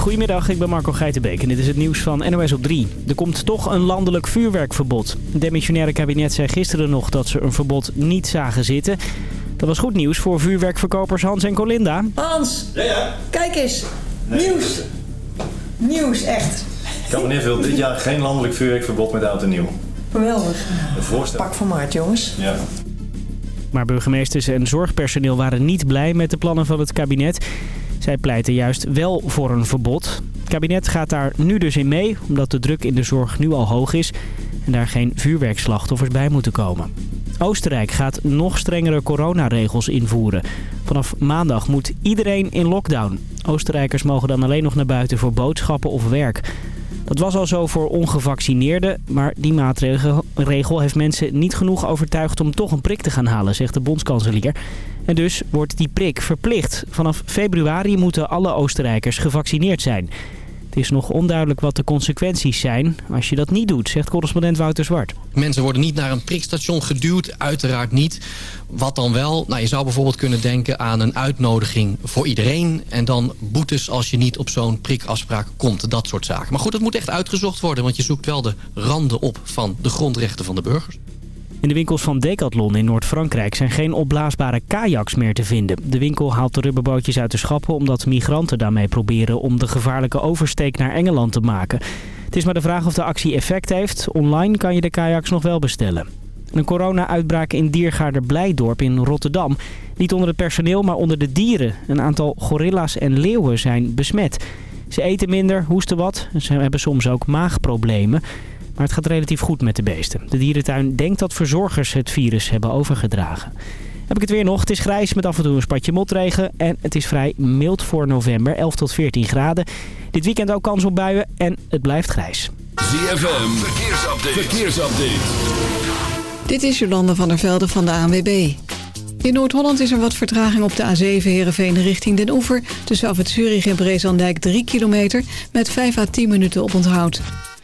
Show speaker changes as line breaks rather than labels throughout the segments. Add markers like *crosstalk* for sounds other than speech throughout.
Goedemiddag, ik ben Marco Geitenbeek en dit is het nieuws van NOS op 3. Er komt toch een landelijk vuurwerkverbod. Het demissionaire kabinet zei gisteren nog dat ze een verbod niet zagen zitten. Dat was goed nieuws voor vuurwerkverkopers Hans en Colinda.
Hans,
Ja, ja.
kijk eens. Nieuws. Nieuws, echt.
Kabinet wil dit jaar geen landelijk vuurwerkverbod met oud en nieuw.
Geweldig.
Een voorstel.
Pak van maart, jongens.
Ja.
Maar burgemeesters en zorgpersoneel waren niet blij met de plannen van het kabinet. Zij pleiten juist wel voor een verbod. Het kabinet gaat daar nu dus in mee, omdat de druk in de zorg nu al hoog is... en daar geen vuurwerkslachtoffers bij moeten komen. Oostenrijk gaat nog strengere coronaregels invoeren. Vanaf maandag moet iedereen in lockdown. Oostenrijkers mogen dan alleen nog naar buiten voor boodschappen of werk. Dat was al zo voor ongevaccineerden, maar die maatregel heeft mensen niet genoeg overtuigd om toch een prik te gaan halen, zegt de bondskanselier. En dus wordt die prik verplicht. Vanaf februari moeten alle Oostenrijkers gevaccineerd zijn. Het is nog onduidelijk wat de consequenties zijn als je dat niet doet, zegt correspondent Wouter Zwart.
Mensen worden niet naar een prikstation geduwd, uiteraard niet. Wat dan wel? Nou, je zou bijvoorbeeld kunnen denken aan een uitnodiging voor iedereen... en dan boetes als je niet op zo'n prikafspraak komt, dat soort zaken. Maar goed, het moet echt uitgezocht worden... want je zoekt wel de randen op van de grondrechten van de burgers.
In de winkels van Decathlon in Noord-Frankrijk zijn geen opblaasbare kajaks meer te vinden. De winkel haalt de rubberbootjes uit de schappen omdat migranten daarmee proberen om de gevaarlijke oversteek naar Engeland te maken. Het is maar de vraag of de actie effect heeft. Online kan je de kajaks nog wel bestellen. Een corona-uitbraak in Diergaarder Blijdorp in Rotterdam. Niet onder het personeel, maar onder de dieren. Een aantal gorilla's en leeuwen zijn besmet. Ze eten minder, hoesten wat. Ze hebben soms ook maagproblemen. Maar het gaat relatief goed met de beesten. De dierentuin denkt dat verzorgers het virus hebben overgedragen. Heb ik het weer nog. Het is grijs met af en toe een spatje motregen. En het is vrij mild voor november. 11 tot 14 graden. Dit weekend ook kans op buien. En het blijft grijs.
ZFM, verkeersupdate. verkeersupdate.
Dit is Jolande van der Velde van de ANWB. In Noord-Holland is er wat vertraging op de A7 Heerenveen richting Den Oever... tussen Af het Zurich en Brezandijk 3 kilometer... met 5 à 10 minuten op onthoud.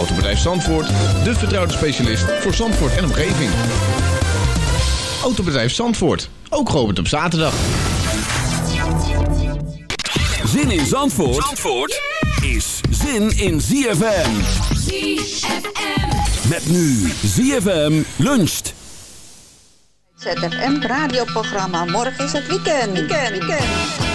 Autobedrijf Zandvoort, de vertrouwde specialist voor Zandvoort en omgeving. Autobedrijf Zandvoort, ook geopend op zaterdag.
Zin in Zandvoort, Zandvoort is zin in ZFM.
ZFM.
Met nu ZFM luncht.
ZFM radioprogramma. Morgen is het weekend. Weekend, weekend.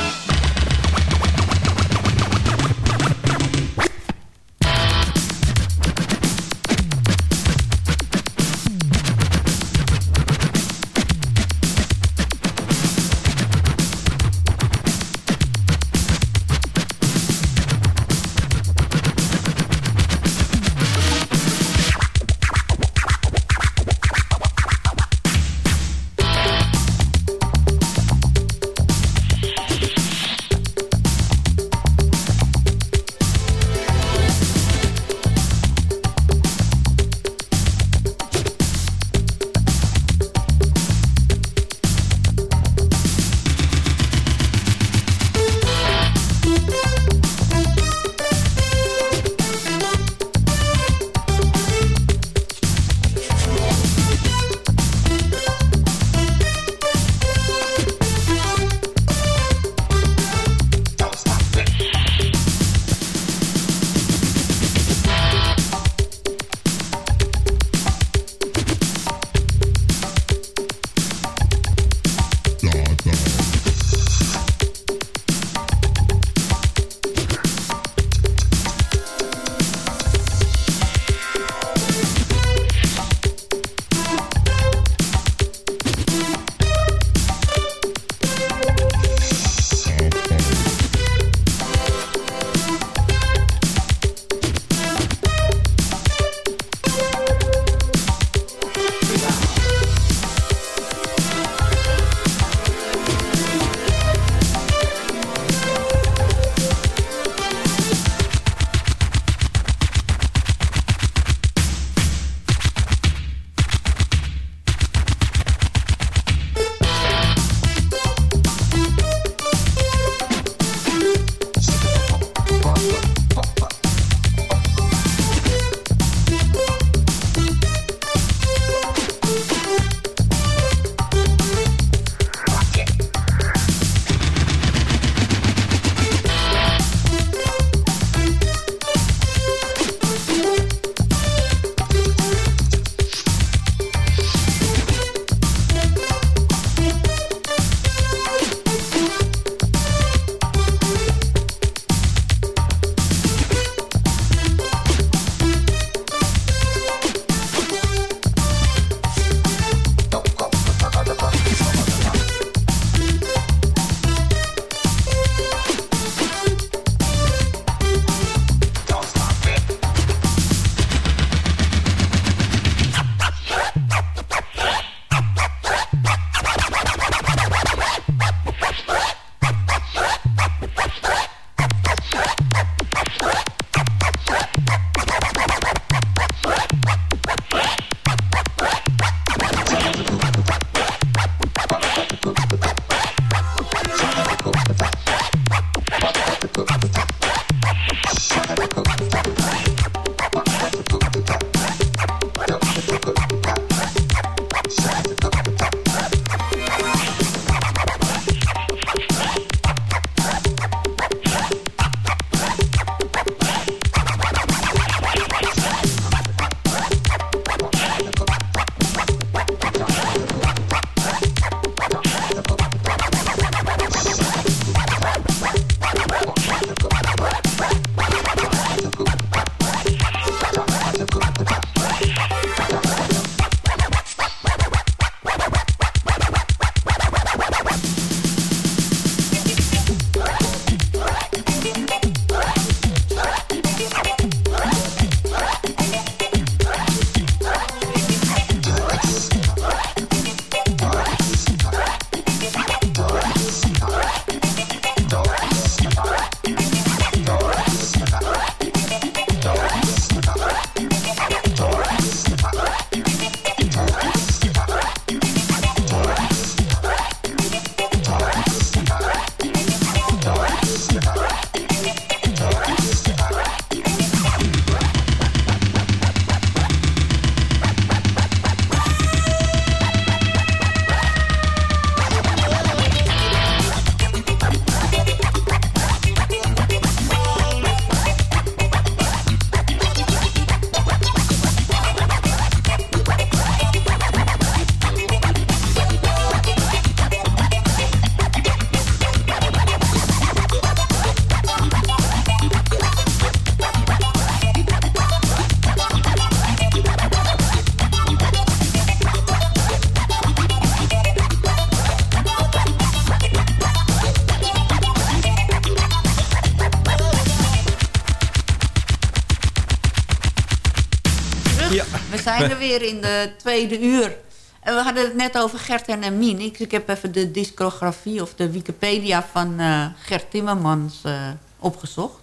Zijn er weer in de tweede uur. En we hadden het net over Gert en Emien. Ik, heb even de discografie of de Wikipedia van eh, Gert Timmermans eh, opgezocht.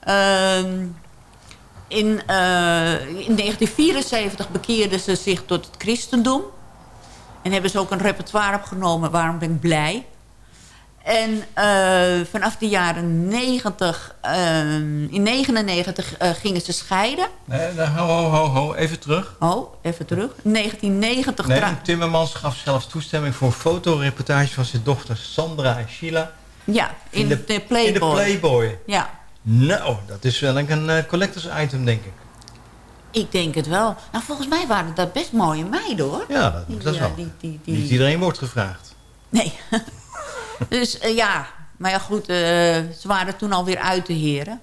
Ehm, in, eh, in 1974 bekeerden ze zich tot het christendom. En hebben ze ook een repertoire opgenomen. Waarom ben ik blij? En eh, vanaf de jaren 90, ehm, in 99 eh, gingen ze scheiden.
Nee, nee, ho, ho, ho, ho, even terug.
Oh, even terug. 1990
Nee, Timmermans gaf zelfs toestemming voor een fotoreportage van zijn dochter Sandra en Sheila.
Ja, in, de, Playboy.
In de Playboy.
Ja,
Nou, dat is wel een eh, collectors item, denk ik.
ik denk het wel. Nou, volgens mij waren dat best mooie meiden, hoor.
Ja, dat,
Die,
dat is wel.
die-
Niet iedereen wordt gevraagd.
Nee. *laughs* dus eh, ja, maar ja goed, eh, ze waren toen alweer uit de heren.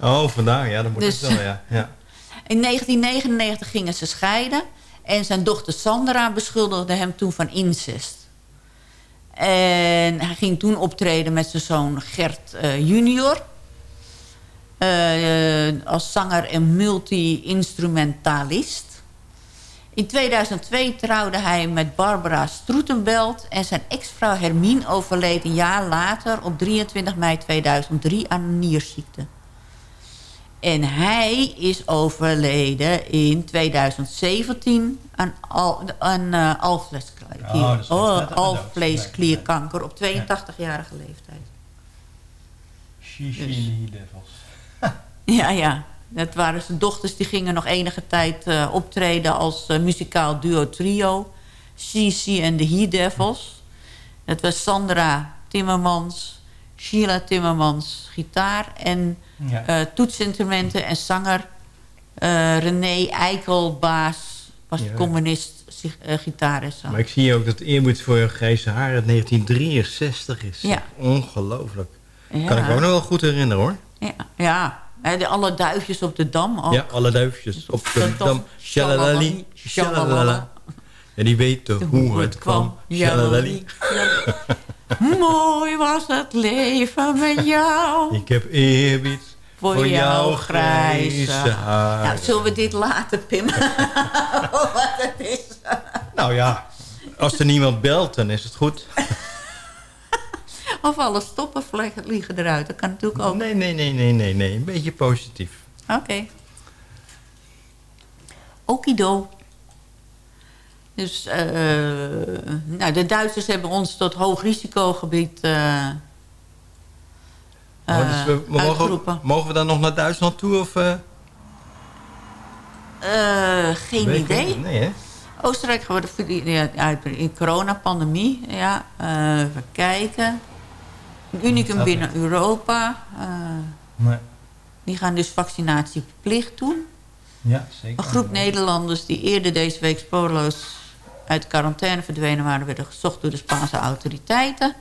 Oh, vandaar. Ja, dat moet
Dus-
het wel, ja. ja. *laughs*
In 1999 gingen ze scheiden. En zijn dochter Sandra beschuldigde hem toen van incest. En hij ging toen optreden met zijn zoon Gert eh, junior. Als zanger en multi-instrumentalist. In 2002 trouwde hij met Barbara Stroetenbelt... en zijn ex-vrouw Hermine overleed een jaar later... op 23 mei 2003 aan een nierziekte. En hij is overleden in 2017 aan, al, aan uh, alvleesklierkanker.
Oh,
oh, alvleesklierkanker op 82-jarige leeftijd.
Shishi Devils. *laughs*
Ja, ja. Dat waren zijn dochters. Die gingen nog enige tijd uh, optreden als uh, muzikaal duo trio. Cici en de He Devils. Dat was Sandra Timmermans, Sheila Timmermans, gitaar... en
Ja.
uh, toetsinstrumenten en zanger René Eikelbaas... was
Ja.
communist, gitaar en.
Maar ik zie ook dat eerbied voor je grijze haar uit 1963 is.
Ja.
Ongelooflijk. Kan ik me ook nog wel goed herinneren hoor.
Ja, ja. En de, alle duifjes op de dam ook.
Ja, alle duifjes op de dam. Shalalali, shalalala. En die weten hoe het kwam. Shalalali. *laughs*
Mooi was het leven met jou.
Ik heb eerbied
voor,
voor
jouw grijze
grijze haar.
Nou, zullen we dit laten, Pim? *laughs* Wat het is.
Nou ja, als er niemand belt, dan is het goed. *laughs*
Of alle stoppen vliegen eruit. Dat kan natuurlijk ook.
Nee, nee, nee, nee, nee, nee. Een beetje positief.
Oké. Okay. Okido. Dus uh, nou, de Duitsers hebben ons tot hoog risicogebied uh,
oh, dus we, we mogen, mogen, we dan nog naar Duitsland toe? Of,
uh, geen
Weet
idee.
Ik, nee, hè?
Oostenrijk geworden ja, in coronapandemie. Ja, even kijken. Unicum binnen Europa.
nee.
Die gaan dus vaccinatieplicht doen.
Ja, zeker.
Een groep Nederlanders die eerder deze week spoorloos uit quarantaine verdwenen waren... werden gezocht door de Spaanse autoriteiten.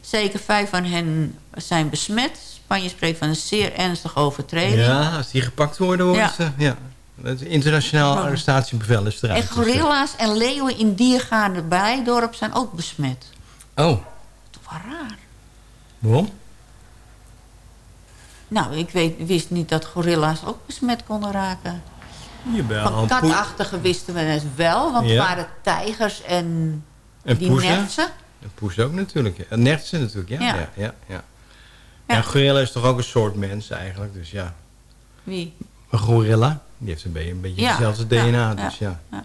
Zeker vijf van hen zijn besmet. Spanje spreekt van een zeer ernstige overtreding.
Ja, als die gepakt worden, worden
ja.
ze... Ja. Het internationaal arrestatiebevel is eruit.
En gorilla's en leeuwen in diergaarde Bijdorp zijn ook besmet.
Oh.
Toch wel raar.
Waarom?
Nou, ik weet, wist niet dat gorilla's ook besmet konden raken.
Jawel,
Van katachtige wisten we het wel, want
Ja.
het waren tijgers en,
En
die
poezen?
nertsen.
En poes ook natuurlijk. Ja. En nertsen natuurlijk, ja.
Ja.
Ja. Ja, ja,
Ja.
En gorilla is toch ook een soort mens eigenlijk, dus ja.
Wie?
Een gorilla, die heeft een beetje, een beetje hetzelfde DNA, dus ja.
ja.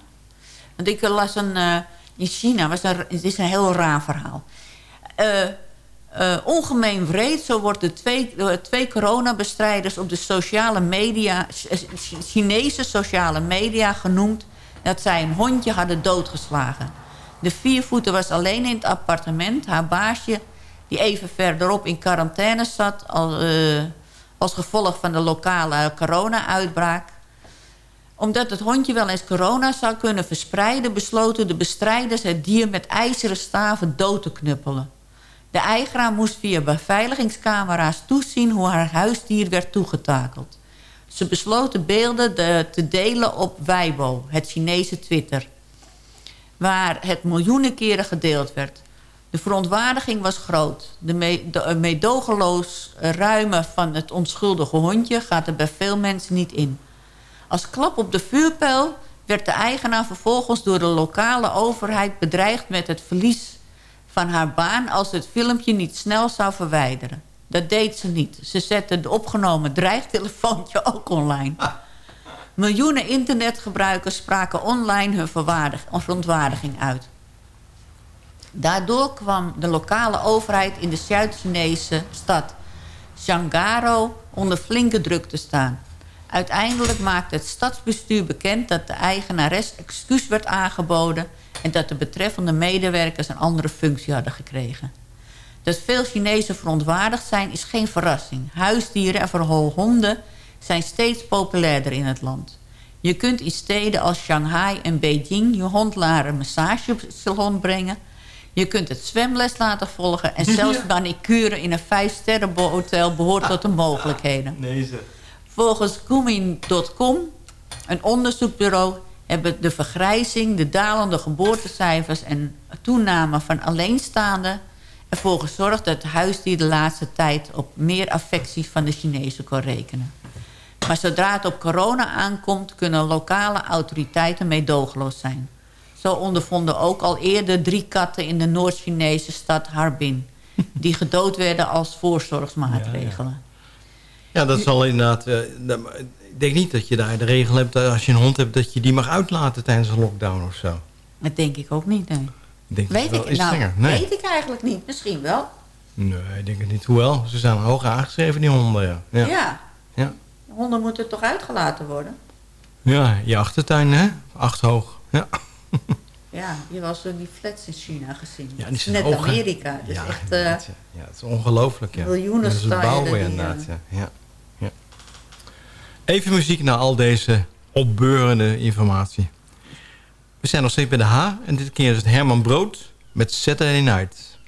Want ik las een... eh, in China was er, het is een heel raar verhaal. Eh, eh, ongemeen wreed, zo wordt de twee, de twee coronabestrijders op de sociale media, Chinese sociale media genoemd, dat zij een hondje hadden doodgeslagen. De viervoeter was alleen in het appartement. Haar baasje, die even verderop in quarantaine zat... Al, eh, als gevolg van de lokale corona-uitbraak. Omdat het hondje wel eens corona zou kunnen verspreiden... besloten de bestrijders het dier met ijzeren staven dood te knuppelen. De eigenaar moest via beveiligingscamera's toezien... hoe haar huisdier werd toegetakeld. Ze beelden de, te delen op Weibo, het Chinese Twitter... waar het miljoenen keren gedeeld werd. De verontwaardiging was groot. De, me, de meedogenloos ruimen van het onschuldige hondje... gaat er bij veel mensen niet in. Als klap op de vuurpijl werd de eigenaar vervolgens door de lokale overheid bedreigd met het verlies van haar baan als het filmpje niet snel zou verwijderen. Dat deed ze niet. Ze zette het opgenomen dreigtelefoontje *laughs* ook online. Miljoenen internetgebruikers spraken online hun verontwaardiging uit. Daardoor kwam de lokale overheid in de Zuid-Chinese stad Shangaro onder flinke druk te staan. Uiteindelijk maakte het stadsbestuur bekend dat de eigenares excuus werd aangeboden... en dat de betreffende medewerkers een andere functie hadden gekregen. Dat veel Chinezen verontwaardigd zijn is geen verrassing. Huisdieren en vooral honden zijn steeds populairder in het land. Je kunt in steden als Shanghai en Beijing je hond naar een massagesalon brengen. Je kunt het zwemles laten volgen. En zelfs manicure in een vijfsterren hotel behoort tot de mogelijkheden.
Nee, zeg.
Volgens Goomin.com, een onderzoekbureau... hebben de vergrijzing, de dalende geboortecijfers... en toename van alleenstaanden ervoor gezorgd... dat huisdier de laatste tijd op meer affecties van de Chinezen kon rekenen. Maar zodra het op corona aankomt... kunnen lokale autoriteiten meedogenloos zijn. Zo ondervonden ook al eerder drie katten in de Noord-Chinese stad Harbin... die gedood werden als voorzorgsmaatregelen.
Ja, dat zal inderdaad... eh, ik denk niet dat je daar de regel hebt... dat als je een hond hebt, dat je die mag uitlaten tijdens een lockdown of zo.
Dat denk ik ook niet, nee.
Denk dat
Weet ik, nou.
Nee.
weet ik eigenlijk niet. Misschien wel.
nee, ik denk het niet. Hoewel, ze zijn hoog aangeschreven, die honden, ja.
Ja.
Ja. Ja,
Honden moeten toch uitgelaten worden?
ja je achtertuin, hè? Acht hoog. Ja.
Ja, je was zo die flats in China gezien.
Ja, die zijn
net? Amerika. Dus
Ja,
echt...
inderdaad,
eh,
ja. Het is ongelooflijk, ja.
Miljoenen
Dat is het
stijlen
bouwen,
die,
inderdaad,
eh.
Ja. ja. Even muziek naar al deze opbeurende informatie. We zijn nog steeds bij de H. En dit keer is het Herman Brood met Saturday Night.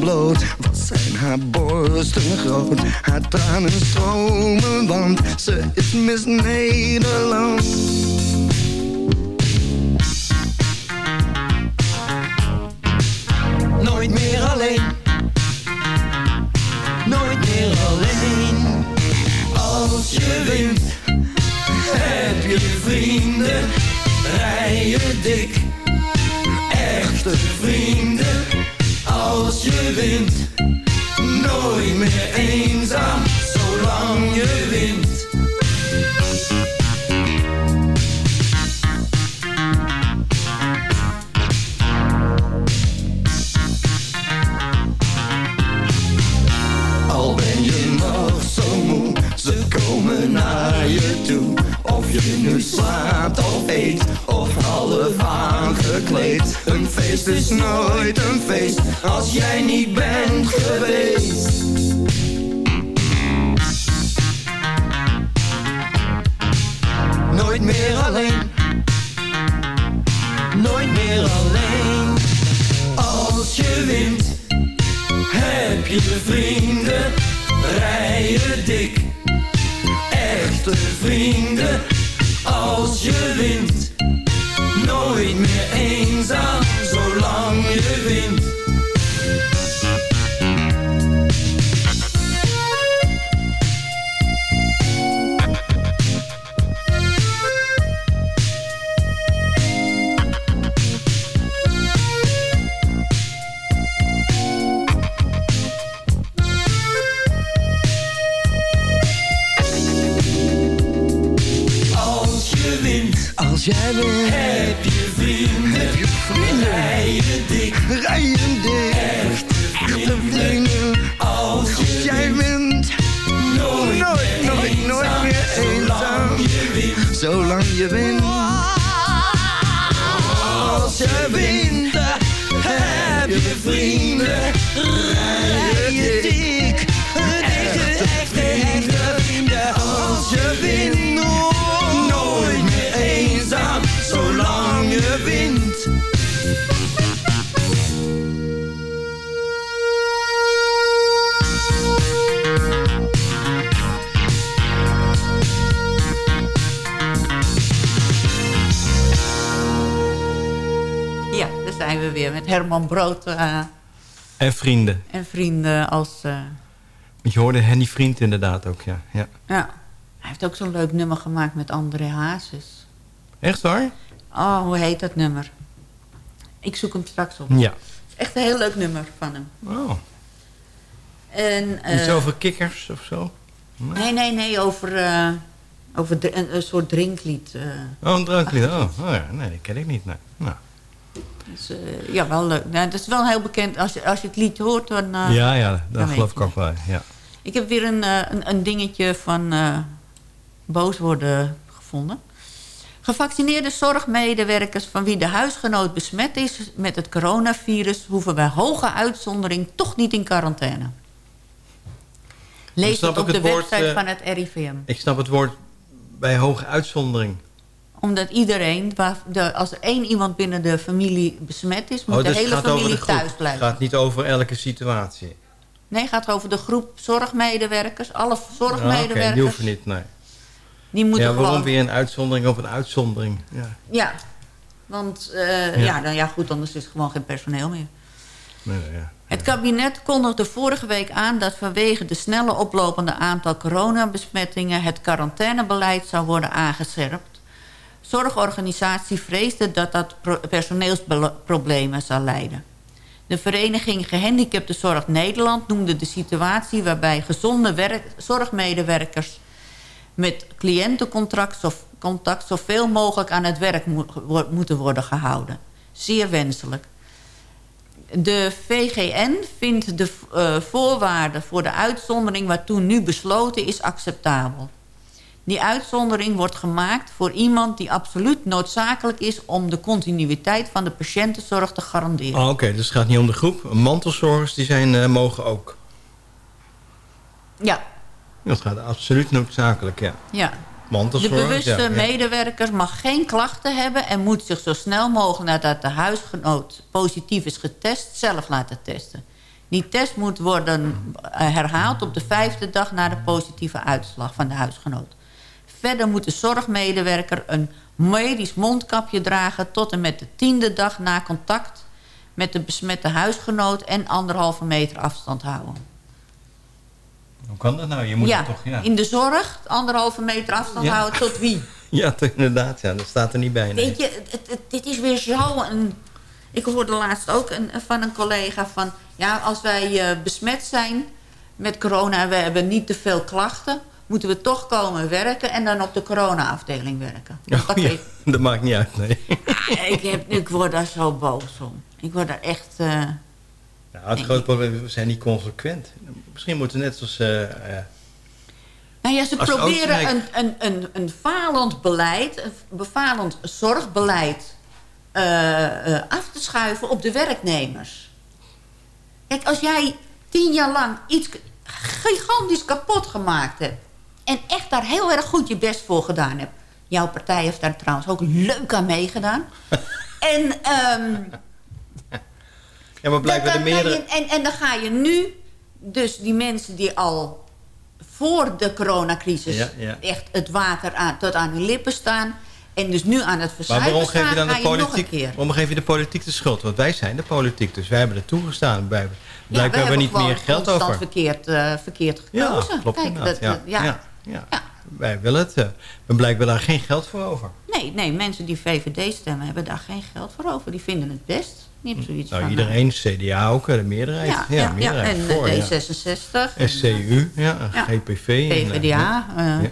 Bloot, wat zijn haar borsten groot. Haar tranen stromen, want ze is Miss Nederland.
Nooit meer alleen. Nooit meer alleen. Als je wint, heb je vrienden. Rij je dik. Echte vrienden. Je wint, nooit meer eenzaam.
Feest is nooit een feest, als jij niet bent geweest.
Nooit meer alleen. Nooit meer alleen. Als je wint, heb je vrienden. Rij je dik. Echte vrienden. Als
jij
heb je vrienden.
heb je vrienden.
Rij je dik.
Rij je dik, echte vrienden.
Als
Als
je
jij wint,
nooit,
nooit, nooit, nooit meer eenzaam. Zolang je wint.
Als je wint, heb je vrienden. Rij je dik. Echte, echte, echte vrienden. Als je wint, Wint.
Ja, daar zijn we weer met Herman Brood eh,
En vrienden.
en vrienden als... eh,
Want je hoorde Henny Vriend inderdaad ook, ja. ja.
ja. Hij heeft ook zo'n leuk nummer gemaakt met André Hazes.
Echt waar?
Oh, hoe heet dat nummer? Ik zoek hem straks op.
Ja.
Het is echt een heel leuk nummer van hem.
Oh.
En, eh,
Iets over kikkers of zo?
Nee, nee, nee, over, eh, over een, een soort drinklied. eh.
Oh, een dranklied. Oh, oh ja, nee, dat ken ik niet. Nee. Nou.
Dus, eh, ja, wel leuk. Nou, dat is wel heel bekend. Als je, als je het lied hoort, dan... eh,
ja, ja, dat
dan
geloof ik ook wel. Ja.
Ik heb weer een, eh, een, een dingetje van eh, boos worden gevonden. Gevaccineerde zorgmedewerkers van wie de huisgenoot besmet is met het coronavirus... hoeven bij hoge uitzondering toch niet in quarantaine. Lees het op
ik
de
het woord,
website
eh,
van het RIVM.
Ik snap het woord bij hoge uitzondering.
Omdat iedereen, de, als er één iemand binnen de familie besmet is... moet
oh,
de
dus het
hele familie
de
thuis blijven.
Het gaat niet over elke situatie.
Nee, het gaat over de groep zorgmedewerkers. Alle
Ja, Oké,
zorgmedewerkers.
die hoeven niet, nee.
Die moeten
ja, waarom
gewoon...
weer een uitzondering op een uitzondering? Ja.
Ja, want eh,
Ja.
ja. dan, ja, goed, anders is er gewoon geen personeel meer.
Nee, ja.
Het kabinet kondigde vorige week aan dat vanwege de snelle oplopende aantal coronabesmettingen het quarantainebeleid zou worden aangescherpt. Zorgorganisatie vreesde dat dat pro- personeelsproblemen zou leiden. De vereniging Gehandicaptenzorg Nederland noemde de situatie waarbij gezonde werk- zorgmedewerkers met cliëntencontact zo, contact zoveel mogelijk aan het werk mo- moeten worden gehouden. Zeer wenselijk. De VGN vindt de eh, voorwaarden voor de uitzondering waartoe nu besloten is acceptabel. Die uitzondering wordt gemaakt voor iemand die absoluut noodzakelijk is... om de continuïteit van de patiëntenzorg te garanderen.
Oh, Oké, dus het gaat niet om de groep. Mantelzorgers die zijn, eh, mogen ook.
Ja,
Dat gaat absoluut noodzakelijk, ja.
ja. De bewuste
ja, ja.
medewerker mag geen klachten hebben... en moet zich zo snel mogelijk nadat de huisgenoot positief is getest... zelf laten testen. Die test moet worden eh, herhaald op de vijfde dag... na de positieve uitslag van de huisgenoot. Verder moet de zorgmedewerker een medisch mondkapje dragen... tot en met de tiende dag na contact met de besmette huisgenoot... en anderhalve meter afstand houden.
Hoe kan dat nou? Je moet
ja,
toch, ja.
in de zorg anderhalve meter afstand
Ja.
houden tot wie? *laughs*
Ja, inderdaad, ja. Dat staat er niet bij. Nee.
Weet je, het, het- dit is weer zo een... Ik hoorde laatst ook een, van een collega van... Ja, als wij eh, besmet zijn met corona en we hebben niet te veel klachten... moeten we toch komen werken en dan op de corona-afdeling werken. *laughs*
Oh, ja, dat maakt niet uit, nee.
Ah, ik, heb, ik word daar zo boos om. Ik word daar echt... eh,
Nou, het grote probleem is, we zijn niet consequent. Misschien moeten we net als... eh, eh,
Nou ja, ze proberen
Oostenrijk-
een, een, een, een falend beleid, een befalend zorgbeleid eh, af te schuiven op de werknemers. Kijk, als jij tien jaar lang iets gigantisch kapot gemaakt hebt... en echt daar heel erg goed je best voor gedaan hebt... jouw partij heeft daar trouwens ook leuk aan meegedaan... *laughs* en, ehm,
ja, maar blijkbaar de
dan je-
meerdere...
en, en dan ga je nu, dus die mensen die al voor de coronacrisis
Ja, ja.
echt het water aan, tot aan hun lippen staan... en dus nu aan het
Maar
verzuipen
waarom geef je dan de
je
politiek,
keer.
waarom geef je de politiek de schuld? Want wij zijn de politiek, dus wij hebben er toegestaan. Wij,
Ja,
blijkbaar hebben we niet meer geld over.
verkeerd, eh, verkeerd
Ja,
gekozen.
klopt
Kijk,
inderdaad.
dat,
ja, ja. Ja, Wij willen het. eh, maar blijkbaar daar geen geld voor over.
Nee, nee, mensen die VVD stemmen hebben daar geen geld voor over. Die vinden het best. Die hebben zoiets
Nou,
van...
iedereen, CDA ook, eh, de meerderheid.
Ja,
Ja, meerderheid
en
voor, ja.
D66.
SCU, ja. GPV. en, eh,
PvdA. eh.
ja.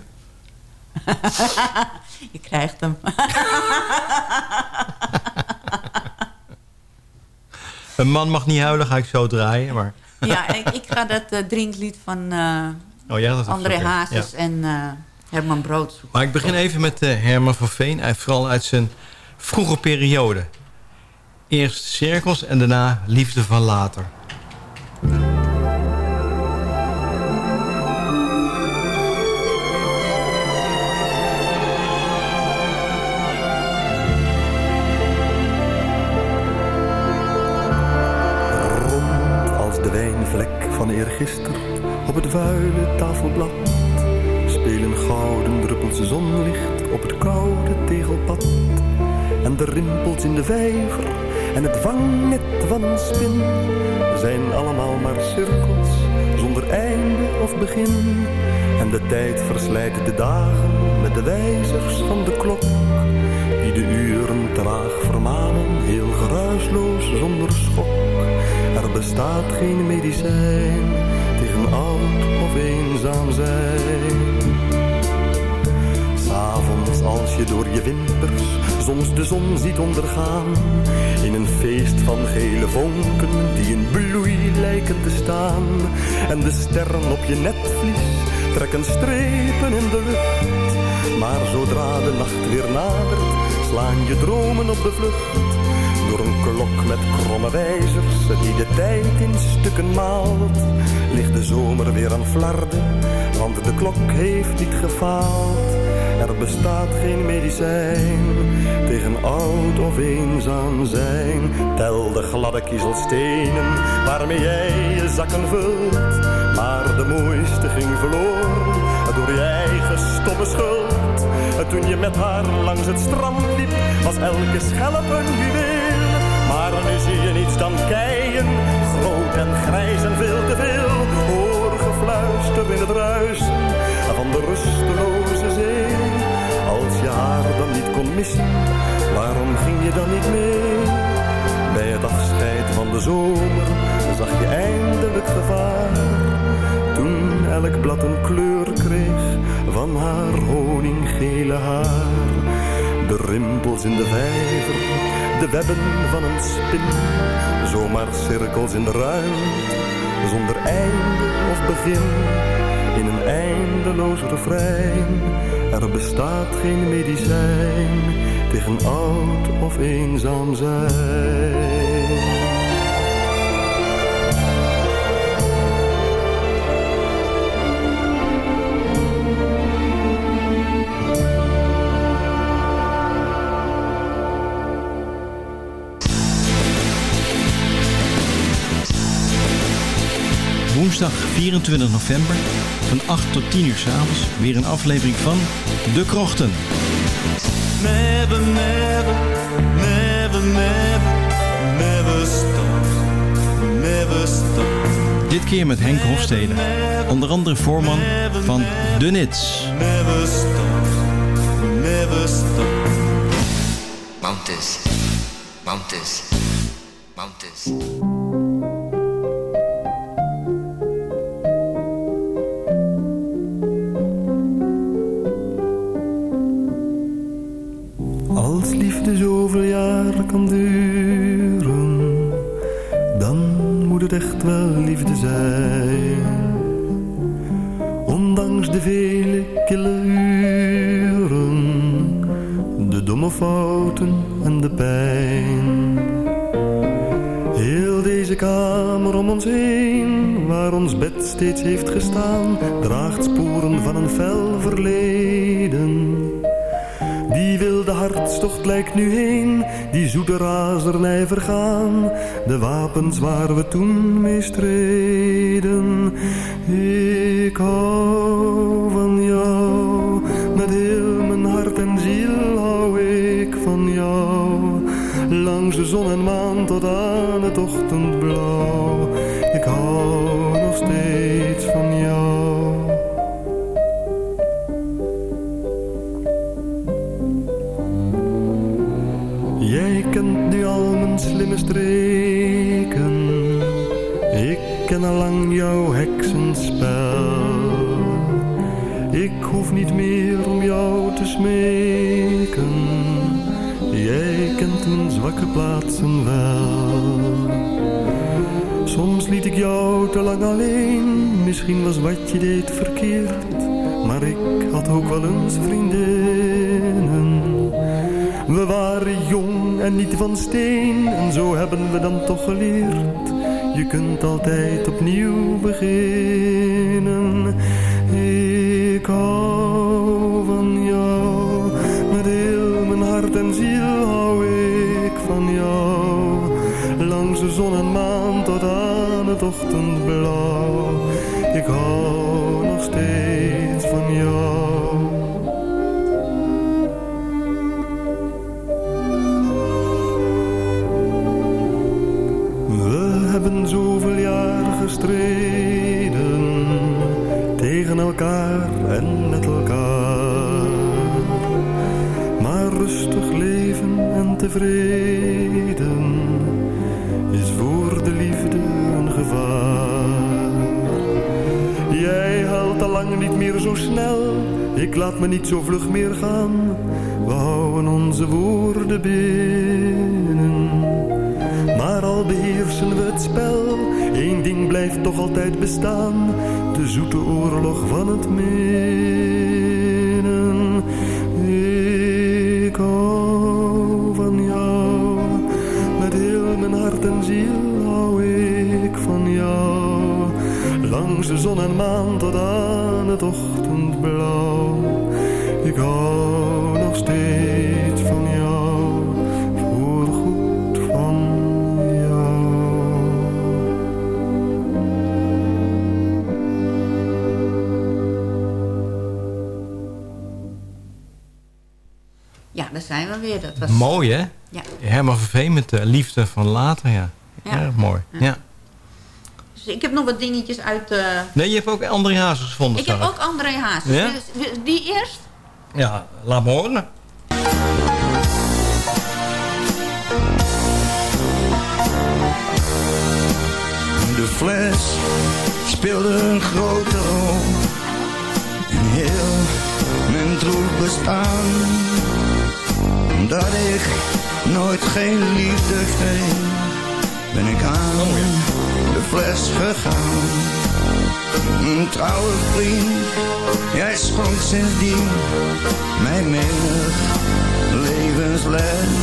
*laughs*
Je krijgt hem. *laughs*
Een man mag niet huilen, ga ik zo draaien. Maar... *laughs*
ja, ik, ik ga dat eh drinklied van eh,
Oh, ja, dat
André. Hazes
Ja.
en eh, Herman Brood zoeken.
Maar ik begin even met eh, Herman van Veen. Vooral uit zijn vroege periode. Eerst cirkels en daarna liefde van later.
Rond als de wijnvlek van eergister op het vuile tafelblad spelen gouden druppels zonlicht op het koude tegelpad. En de rimpels in de vijver en het vangnet van een spin zijn allemaal maar cirkels zonder einde of begin. En de tijd verslijt de dagen met de wijzers van de klok die de uren traag vermalen, heel geruisloos zonder schok. Er bestaat geen medicijn tegen oud of eenzaam zijn. Als je door je wimpers soms de zon ziet ondergaan. In een feest van gele vonken die in bloei lijken te staan. En de sterren op je netvlies trekken strepen in de lucht. Maar zodra de nacht weer nadert, slaan je dromen op de vlucht. Door een klok met kromme wijzers die de tijd in stukken maalt. Ligt de zomer weer aan flarden, want de klok heeft niet gefaald. Er bestaat geen medicijn tegen oud of eenzaam zijn. Tel de gladde kiezelstenen waarmee jij je zakken vult. Maar de mooiste ging verloren door je eigen stomme schuld. Toen je met haar langs het strand liep, was elke schelp een juweel. Maar nu zie je niets dan keien, groot en grijs en veel te veel. Hoor gefluister in het ruisen van de rusteloze zee. Als je haar dan niet kon missen, waarom ging je dan niet mee? Bij het afscheid van de zomer zag je eindelijk gevaar. Toen elk blad een kleur kreeg van haar honinggele haar. De rimpels in de vijver, de webben van een spin. Zomaar cirkels in de ruimte, zonder einde of begin. In een eindeloos refrein, er bestaat geen medicijn tegen oud of eenzaam zijn.
Woensdag 24 november van 8 tot 10 uur s'avonds weer een aflevering van De Krochten.
Never, never, never, never, never stop, never stop.
Dit keer met Henk Hofstede, onder andere voorman van De Nits.
Never stop, never stop.
Mountains, mountains, mountains.
Wapens waar we toen mee streden. Ik hou van jou, met heel mijn hart en ziel hou ik van jou. Langs de zon en maan tot aan het ochtendblauw. Niet meer om jou te smeken. Jij kent mijn zwakke plaatsen wel. Soms liet ik jou te lang alleen. Misschien was wat je deed verkeerd. Maar ik had ook wel eens vriendinnen. We waren jong en niet van steen en zo hebben we dan toch geleerd. Je kunt altijd opnieuw beginnen. Ik zon en maan tot aan het ochtendblauw. Ik hou nog steeds van jou. We hebben zoveel jaar gestreden tegen elkaar en met elkaar. Maar rustig leven en tevreden ik laat me niet zo vlug meer gaan. We houden onze woorden binnen. Maar al beheersen we het spel, één ding blijft toch altijd bestaan. De zoete oorlog van het minnen. Ik hou van jou, met heel mijn hart en ziel hou ik van jou. Langs de zon en maan tot aan het ochtendblauw. Ik hou nog steeds van jou, voorgoed van jou.
Ja, daar zijn we weer. Dat was,
Mooi, hè?
Ja.
Herman Verveen met de liefde van later, ja.
Ja.
Erg mooi, ja.
Dus ik heb nog wat dingetjes uit... eh,
Nee, je hebt ook André Hazes gevonden,
ik heb ook André Hazes.
Ja?
Dus Die eerst?
Ja, laat me horen.
De fles speelde een grote rol in heel mijn troep bestaan. Omdat ik nooit geen liefde kreeg, ben ik aan de fles gegaan. Een trouwe vriend, jij schonk sindsdien mij menig levensles.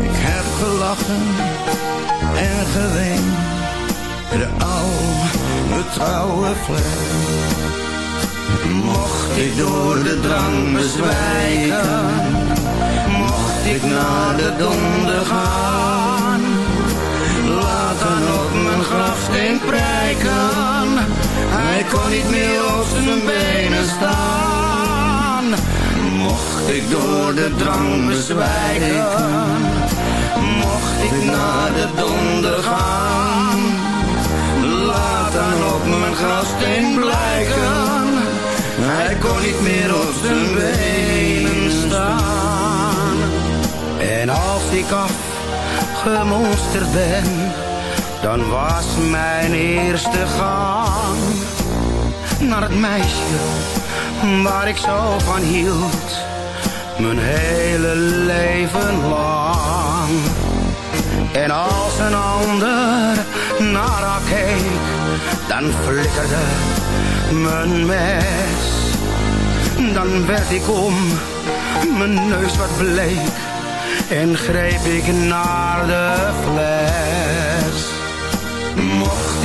Ik heb gelachen en geweend, de oude trouwe fles. Mocht ik door de drang bezwijken, mocht ik naar de donder gaan. Laat dan op mijn grafsteen prijken, hij kon niet meer op zijn benen staan. Mocht ik door de drang bezwijken, mocht ik naar de donder gaan. Laat dan op mijn grafsteen blijken, hij kon niet meer op zijn benen staan. En als ik afgemonsterd ben, dan was mijn eerste gang naar het meisje waar ik zo van hield, mijn hele leven lang. En als een ander naar haar keek, dan flikkerde mijn mes. Dan werd ik om, mijn neus wat bleek, en greep ik naar de fles.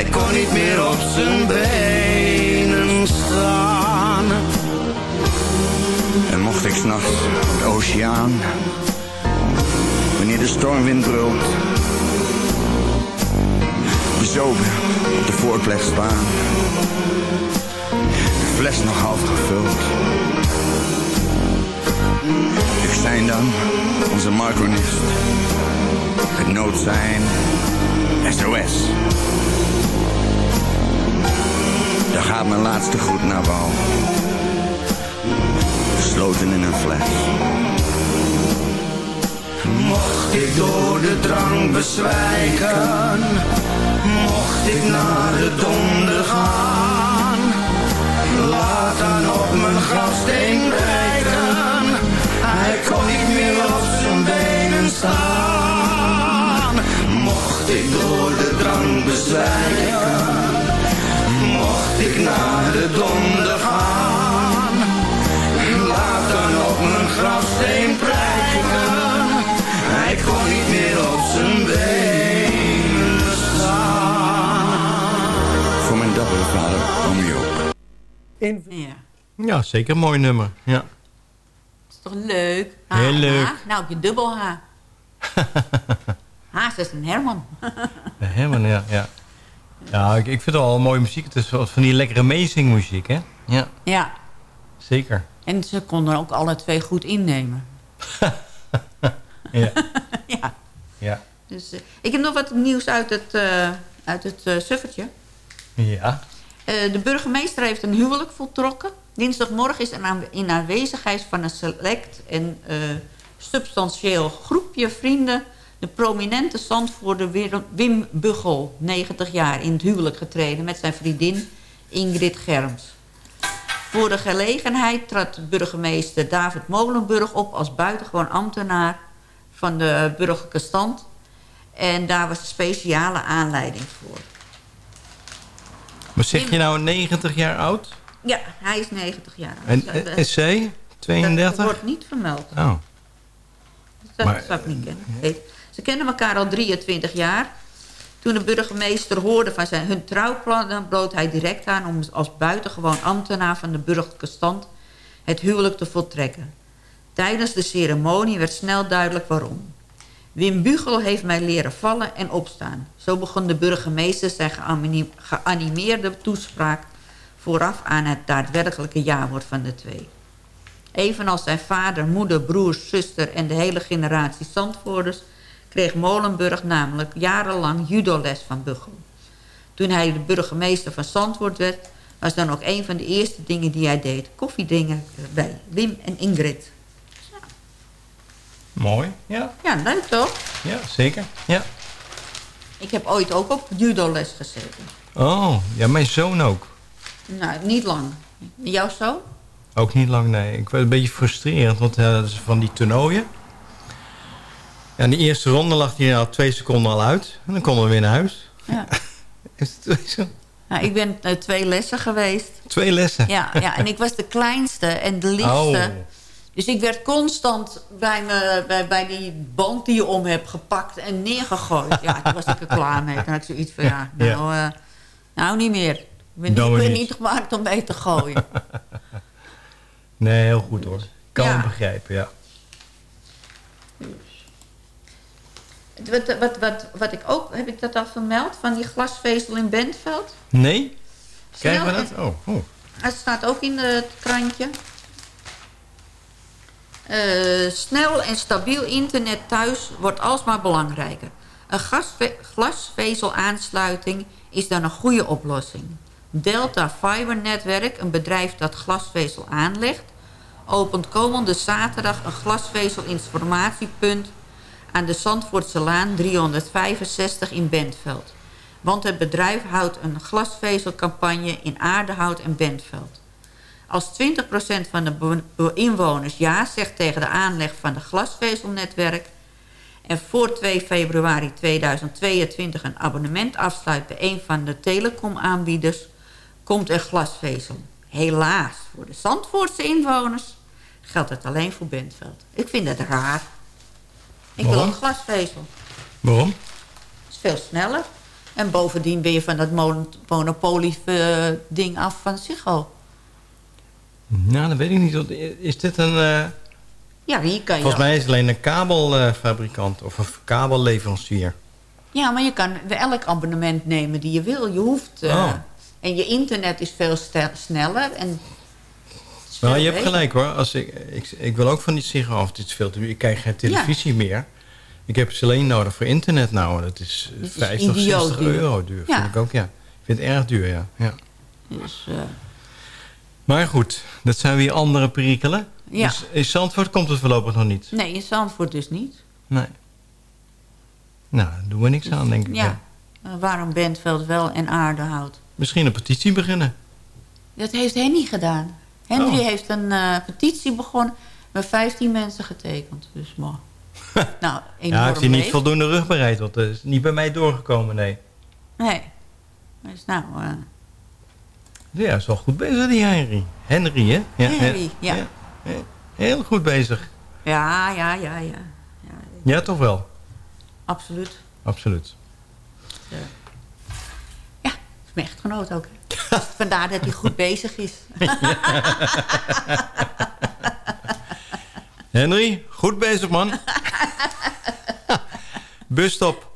hij kon niet meer op zijn benen staan. En mocht ik s'nachts de oceaan, wanneer de stormwind brult, bezopen op de voorplek staan, de fles nog half gevuld. Ik zijn dan onze micronist, het nood zijn SOS. Daar gaat mijn laatste groet naar wal. Gesloten in een fles. Mocht ik door de drang bezwijken, mocht ik naar de donder gaan. Laat dan op mijn grafsteen blijken, hij kon niet meer op zijn benen staan. Mocht ik door de drang bezwijken, ik naar de donder gaan. Laat dan op mijn grafsteen prijken, hij kon niet meer op zijn benen staan. Voor mijn dappere vader, om je op.
Ja.
Ja, zeker een mooi nummer. Ja.
is toch leuk?
Heel leuk.
Nou, heb je dubbel H. *laughs* Hazes en Herman.
De Herman, ja. Ja, ja ik, ik vind het wel mooie muziek. Het is wat van die lekkere meezingmuziek, hè? Ja,
ja.
zeker.
En ze konden ook alle twee goed innemen. *laughs*
Ja. *laughs*
ja.
Ja.
Dus, eh, ik heb nog wat nieuws uit het, eh uit het eh, suffertje.
Ja.
Eh, de burgemeester heeft een huwelijk voltrokken. Dinsdagmorgen is er aan- in aanwezigheid van een select en eh, substantieel groepje vrienden... de prominente Zandvoorder Wim- Wim Buggel, 90 jaar, in het huwelijk getreden... met zijn vriendin Ingrid Germs. Voor de gelegenheid trad burgemeester David Molenburg op... als buitengewoon ambtenaar van de burgerlijke stand. En daar was een speciale aanleiding voor.
Maar zeg je nou 90 jaar oud?
Ja, hij is 90 jaar.
En
eh,
en zij? 32?
Dat wordt niet vermeld.
Oh.
Dat zou ik niet kennen. Ze kennen elkaar al 23 jaar. Toen de burgemeester hoorde van zijn, hun trouwplannen... bood hij direct aan om als buitengewoon ambtenaar van de burgerlijke stand... het huwelijk te voltrekken. Tijdens de ceremonie werd snel duidelijk waarom. Wim Bugel heeft mij leren vallen en opstaan. Zo begon de burgemeester zijn geanimeerde toespraak... vooraf aan het daadwerkelijke jawoord van de twee. Evenals zijn vader, moeder, broers, zuster en de hele generatie Zandvoorders... kreeg Molenburg namelijk jarenlang judoles van Bugel. Toen hij de burgemeester van Zandvoort werd... was dan ook een van de eerste dingen die hij deed. Koffiedingen bij Wim en Ingrid.
Mooi. Ja,
Ja, leuk toch?
ja zeker. Ja.
Ik heb ooit ook op judoles gezeten.
Oh, ja, mijn zoon ook.
Nou, niet lang. Jouw zo?
Ook niet lang, nee. Ik werd een beetje frustrerend, want uh, van die toernooien. Ja, in de eerste ronde lag hij al twee seconden al uit. En dan konden we weer naar huis.
Ja. *laughs*
Is het zo?
Nou, ik ben eh, twee lessen geweest.
Twee lessen.
Ja, ja, en ik was de kleinste en de liefste.
Oh.
Dus ik werd constant bij, me, bij, bij die band die je om hebt gepakt en neergegooid. Ja, toen was ik er klaar mee. Toen had ik zoiets van, ja, nou, eh, nou niet meer. Ik ben,
Nou
niet, ik ben
niet.
niet gemaakt om mee te gooien. *laughs*
Nee, heel goed hoor. Kan
Ja.
begrijpen, ja.
Wat, wat, wat, wat ik ook, heb ik dat al vermeld? Van die glasvezel in Bentveld?
Nee? Krijgen we
Snel
dat? Oh, oh.
Het staat ook in het krantje. Eh, snel en stabiel internet thuis wordt alsmaar belangrijker. Een glasvezelaansluiting is dan een goede oplossing. Delta Fiber Netwerk, een bedrijf dat glasvezel aanlegt... opent komende zaterdag een glasvezelinformatiepunt... aan de Zandvoortse Laan 365 in Bentveld. Want het bedrijf houdt een glasvezelcampagne in Aardehout en Bentveld. Als 20% van de inwoners ja zegt tegen de aanleg van de glasvezelnetwerk... en voor 2 februari 2022 een abonnement afsluit bij een van de telecomaanbieders... komt er glasvezel. Helaas, voor de Zandvoortse inwoners geldt het alleen voor Bentveld. Ik vind het raar. Ik wil ook glasvezel.
Waarom?
Het is veel sneller. En bovendien ben je van dat mon- monopolie-ding af van Ziggo.
Nou, dat weet ik niet. Is dit een... eh,
Ja, hier kan je...
volgens mij is het alleen een kabelfabrikant of een kabelleverancier.
Ja, maar je kan elk abonnement nemen die je wil. Je hoeft... eh,
Oh.
En je internet is veel sneller. En
Nou, je hebt gelijk hoor. Als ik, ik, ik wil ook van die Ziggo af. Dit is veel te. Ik kijk geen televisie meer. Ik heb ze alleen nodig voor internet nou. Dat is eh,
is
50,
idioot
60
duur.
euro duur.
Ja.
Vind ik ook, ja. Ik vind het erg duur, ja. ja.
Dus, eh,
Maar goed, dat zijn weer andere perikelen.
Ja.
Dus in Zandvoort komt het voorlopig nog niet.
nee, in Zandvoort dus niet.
Nee. Nou, daar doen we niks aan, denk ik.
Ja. Eh, waarom Bentveld wel en Aardehout?
Misschien een petitie beginnen.
Dat heeft Henny gedaan. Henry
Oh.
heeft een eh, petitie begonnen met 15 mensen getekend. Dus maar. *laughs* nou, enorm
Ja, heeft hij niet voldoende rugbaarheid. Want dat is niet bij mij doorgekomen, nee.
Nee. Dus nou, eh,
Ja, is wel goed bezig, die Henry. Henry, hè? Ja,
Henry, ja.
ja. Heel goed bezig.
ja, ja, ja, ja.
Ja, toch wel?
Absoluut.
Absoluut.
Dat is mijn echtgenoot ook. hè. Vandaar dat hij goed bezig is. *laughs*
Henry, goed bezig, man. *laughs* Busstop.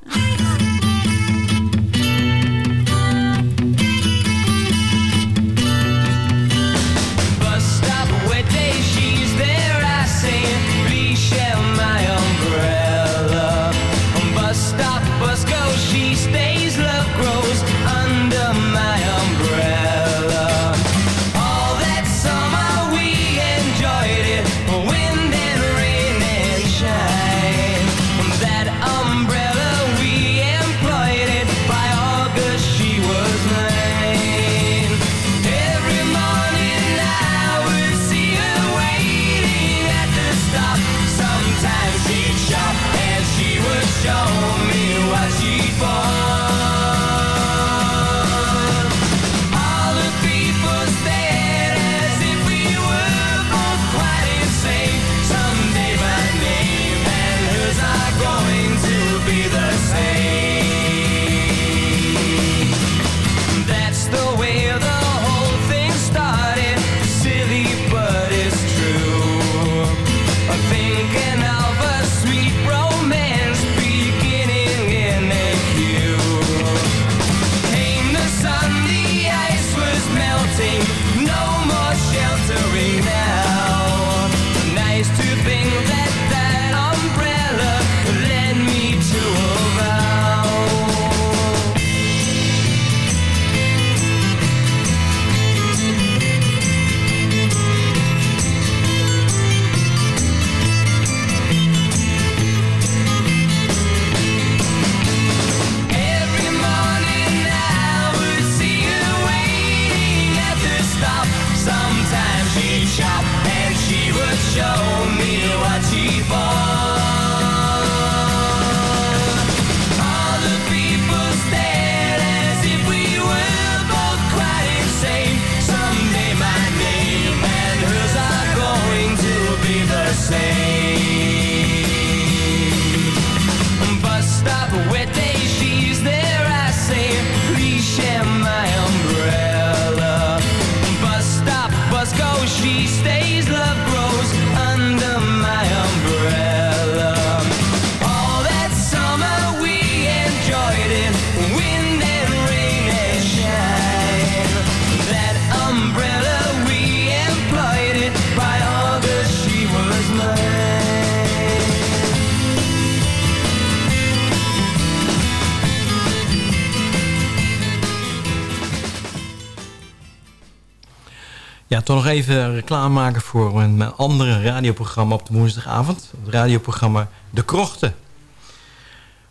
Toch nog even reclame maken voor een andere radioprogramma op de woensdagavond. Het radioprogramma De Krochten.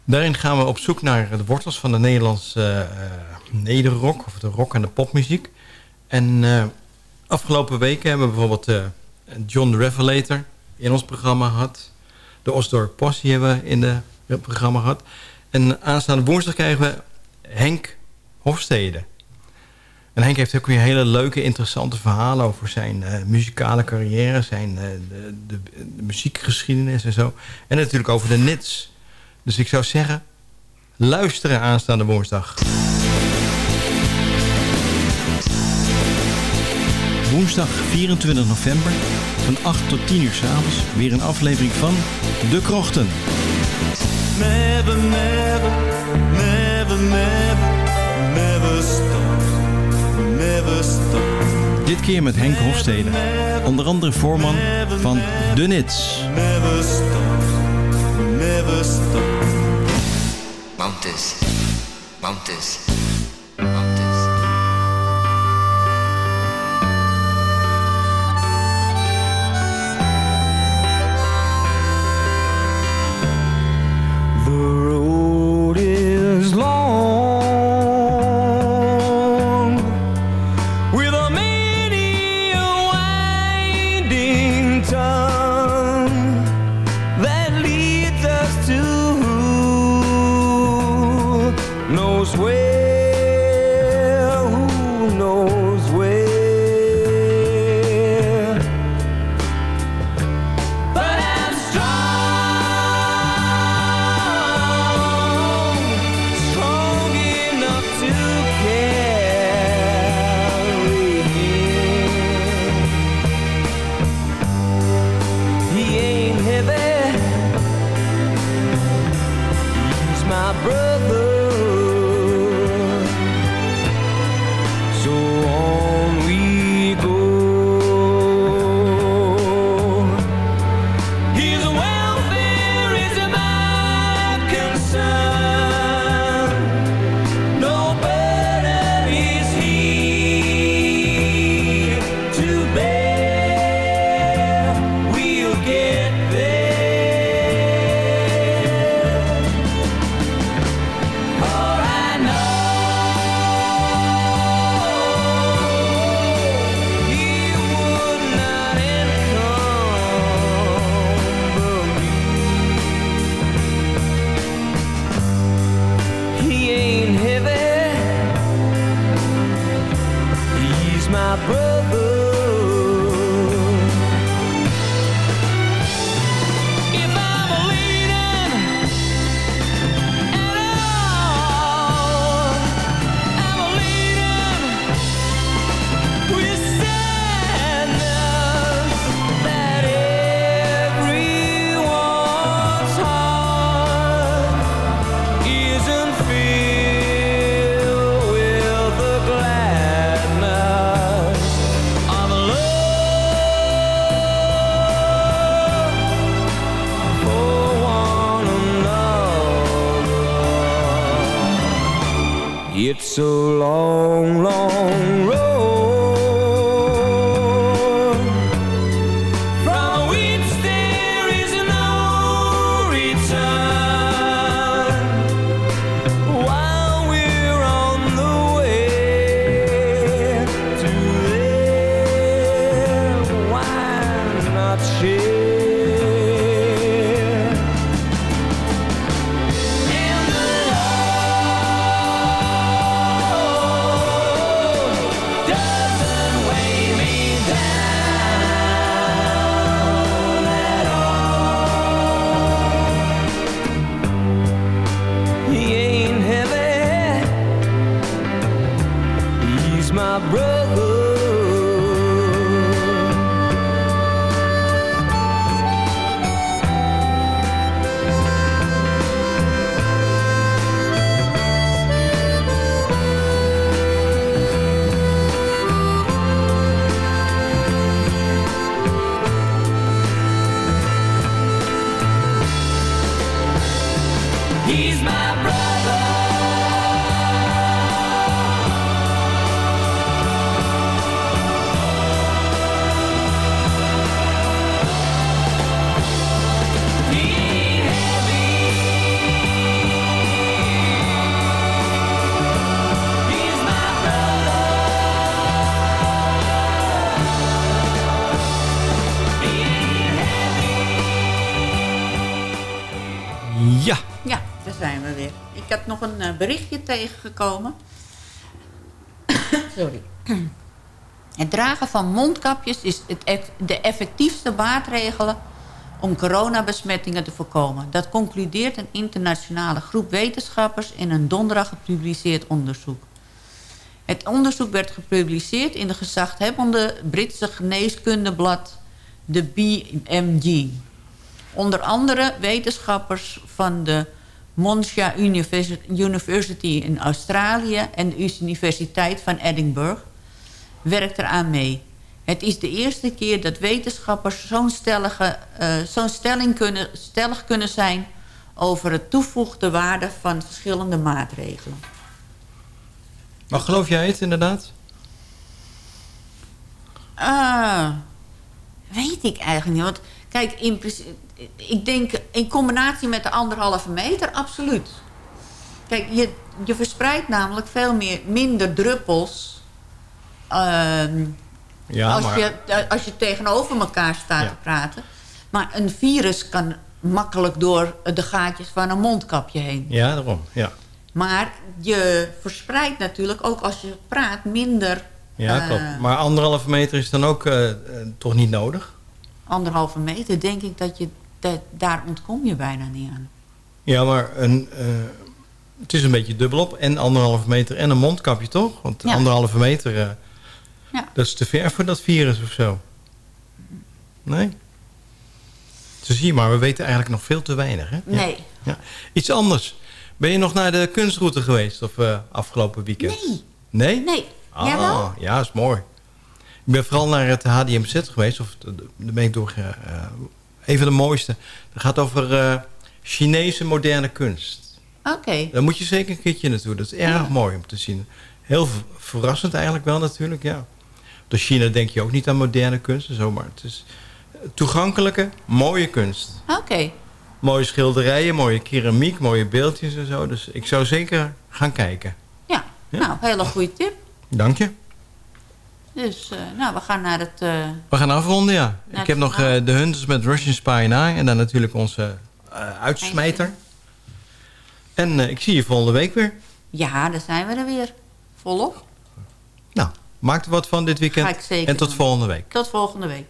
Daarin gaan we op zoek naar de wortels van de Nederlandse eh, nederrock... of de rock- en de popmuziek. En eh, afgelopen weken hebben we bijvoorbeeld eh, John the Revelator in ons programma gehad. De Osdorp Possie hebben we in het programma gehad. En aanstaande woensdag krijgen we Henk Hofstede. En Henk heeft ook weer hele leuke, interessante verhalen over zijn eh, muzikale carrière, zijn eh, de, de, de muziekgeschiedenis en zo. En natuurlijk over de nits. Dus ik zou zeggen, luisteren aanstaande woensdag.
Woensdag 24 november van 8 tot 10 uur s'avonds weer een aflevering van De Krochten.
Never, never, never, never, never
Dit keer met Henk Hofstede, onder andere voorman van De Nits.
Never stop, never stop.
Mountains, mountains,
berichtje tegengekomen. Sorry. Het dragen van mondkapjes is het eff- de effectiefste maatregelen om coronabesmettingen te voorkomen. Dat concludeert een internationale groep wetenschappers in een donderdag gepubliceerd onderzoek. Het onderzoek werd gepubliceerd in de gezaghebbende Britse geneeskundeblad de BMG. Onder andere wetenschappers van de Monash University in Australië... en de Universiteit van Edinburgh werkt eraan mee. Het is de eerste keer dat wetenschappers zo'n eh, stelling kunnen, stellig kunnen zijn... over het toevoegde waarde van verschillende maatregelen.
Maar geloof jij het inderdaad?
Ah, weet ik eigenlijk niet. Want kijk, in, principe- ik denk in combinatie met de anderhalve meter, absoluut. Kijk, je, je verspreidt namelijk veel meer, minder druppels... ehm,
Ja,
als,
maar-
je, eh, als je tegenover elkaar staat te praten. Maar een virus kan makkelijk door de gaatjes van een mondkapje heen.
Ja, daarom. Ja,
Maar je verspreidt natuurlijk ook als je praat minder
ja
eh,
klopt. Maar anderhalve meter is dan ook eh, toch niet nodig?
anderhalve meter. Denk ik dat je dat, daar ontkom je bijna niet aan.
Ja, maar een, eh, het is een beetje dubbelop. En anderhalve meter en een mondkapje, toch? Want
Ja.
anderhalve meter, eh,
Ja.
dat is te ver voor dat virus of zo. Nee? Zo zie je maar, we weten eigenlijk nog veel te weinig. Hè? Ja.
Nee.
Ja. Iets anders. Ben je nog naar de kunstroute geweest of eh, afgelopen weekend?
Nee.
Nee?
Nee.
Ah,
Jij wel?
ja, is mooi. Ik ben vooral naar het HDMZ geweest. Of daar ben ik door... een van de mooiste. Dat gaat over eh, Chinese moderne kunst.
Oké.
Daar moet je zeker een keertje naartoe. Dat is erg mooi om te zien. Heel ver- verrassend eigenlijk wel natuurlijk, ja. Door China denk je ook niet aan moderne kunst en zo. Maar het is toegankelijke, mooie kunst.
Oké.
Mooie schilderijen, mooie keramiek, mooie beeldjes en zo. Dus ik zou zeker gaan kijken.
Ja. Nou, hele goede tip.
Dank je.
Dus, eh, nou, we gaan naar het... eh,
We gaan afronden, ja. Ik heb nog eh, de Hunters met Russian Spy 9. En dan natuurlijk onze uitsmijter. En ik zie je volgende week weer.
ja, daar zijn we er weer. Volop.
Nou, maak er wat van dit weekend.
Ga ik zeker
en tot
doen.
volgende week.
Tot volgende week.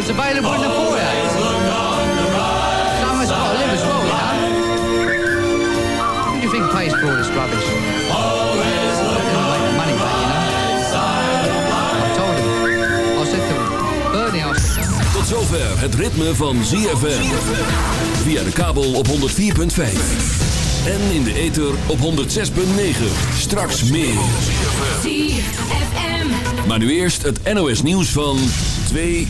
record's available in the foyer. Someone's got to live as well, you know. Who do you think pays for all this rubbish? Always look make the money back, you know. I told him. I said to him, Bernie, I said...
Tot zover het ritme van ZFM. Via de kabel op 104.5. En in de ether op 106.9. Straks meer. Maar nu eerst het NOS nieuws van 2